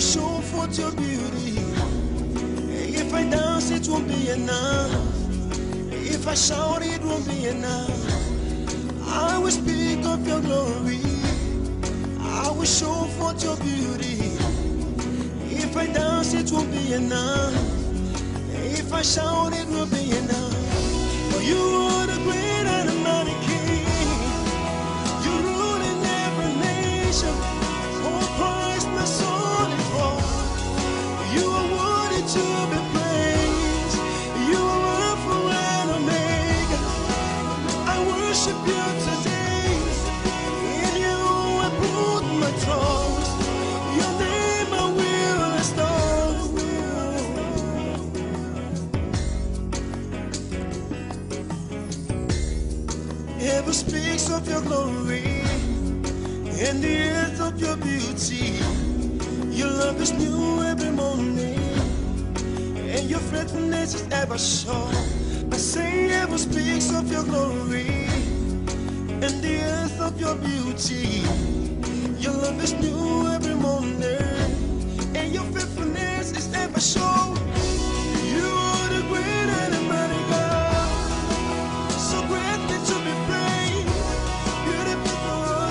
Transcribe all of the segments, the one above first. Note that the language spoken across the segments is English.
forth your beauty. If I dance, it won't be enough. If I shout, it won't be enough. I will speak of your glory. I will show forth your beauty. If I dance, it won't be enough. If I shout, it will be enough. For you are the great worship you today. In you I put my trust. Your name I will restore. Speaks of your glory and the earth of your beauty. Your love is new every morning, and your faithfulness is ever sure. I say, heaven speaks of your glory and the earth of your beauty. Your love is new every morning, and your faithfulness is ever sure. You are to be. Beautiful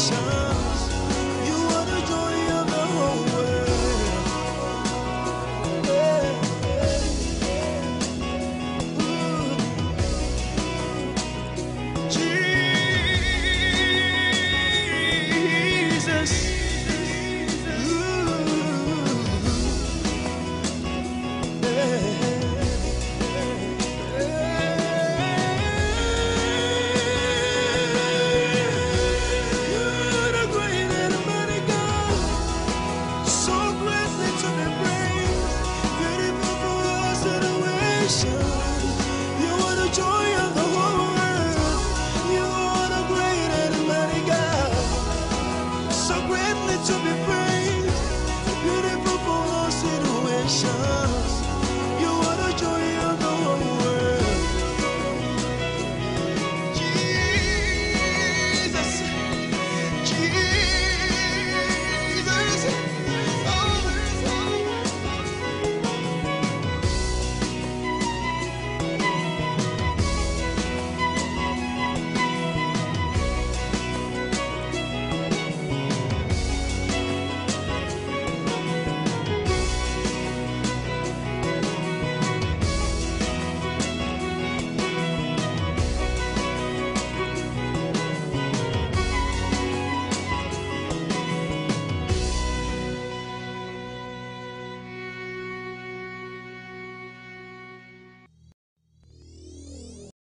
situations. Situations.